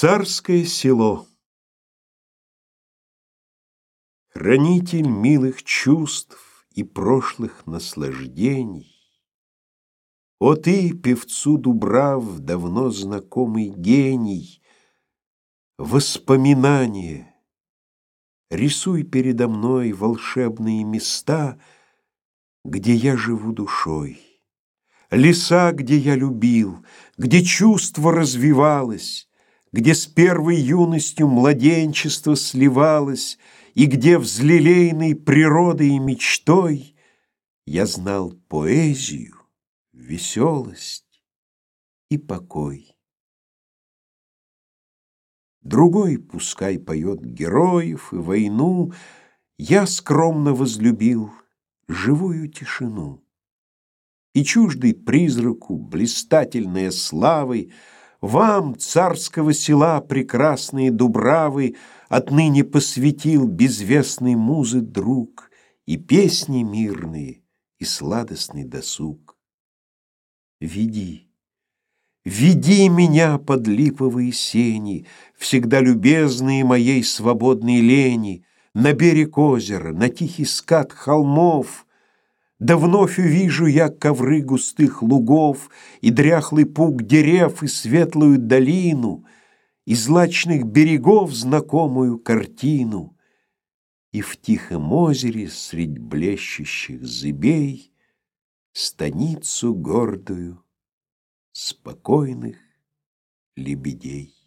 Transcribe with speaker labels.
Speaker 1: Царское село. Хранитель милых чувств и прошлых наслаждений, О ты, певцу Дубрав, давно знакомый гений, Воспоминания, рисуй передо мной волшебные места, Где я живу душой, леса, где я любил, Где чувство развивалось, где с первой юностью младенчество сливалось, и где взлелеянной природой и мечтой я знал поэзию, веселость и покой. Другой пускай поет героев и войну, я скромно возлюбил живую тишину. И чуждый призраку, блистательная славой, вам, царского села, прекрасные дубравы, Отныне посвятил безвестный музы друг И песни мирные, и сладостный досуг. Веди, веди меня под липовые сени, Всегда любезные моей свободной лени, На берег озера, на тихий скат холмов — да вновь увижу я ковры густых лугов И дряхлый пук дерев и светлую долину, И злачных берегов знакомую картину, И в тихом озере средь блещущих зыбей Станицу гордую спокойных лебедей.